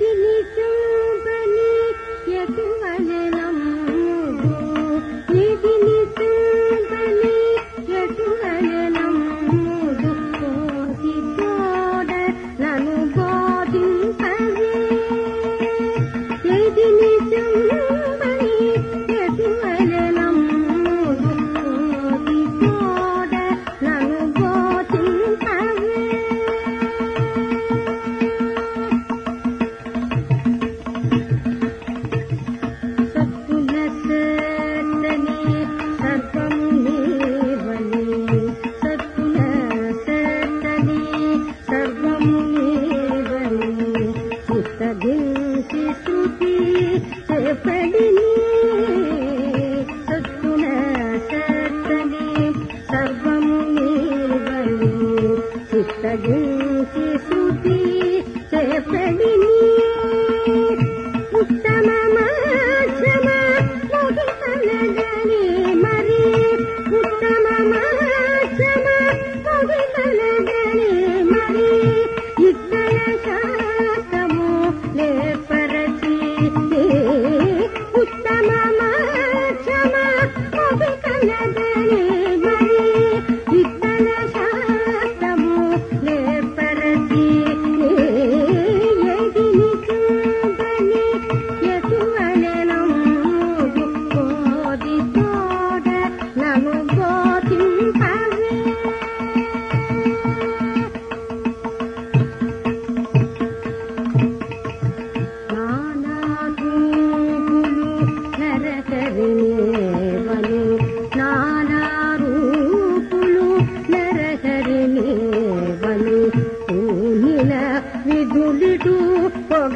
दिली ಸಗಿ ಸುತಿ ಸೇ ಪಡಿ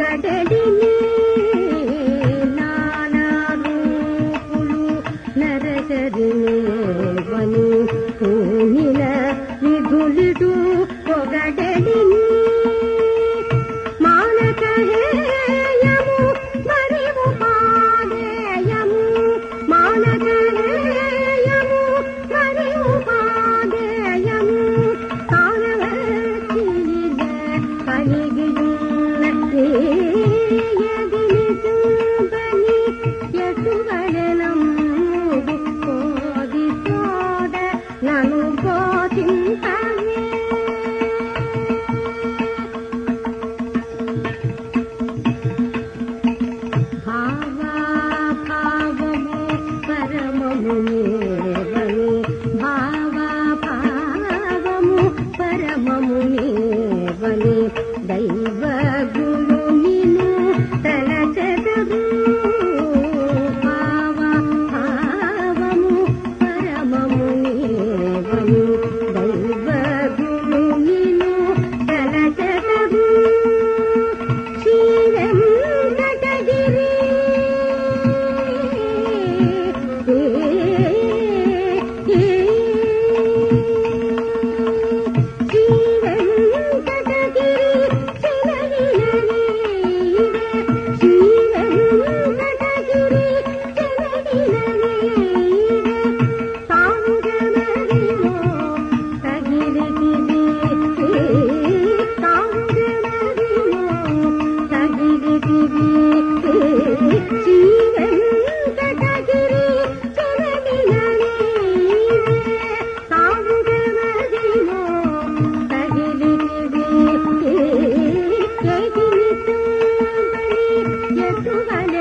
ಗಡಲಿನ Thank you. 都来。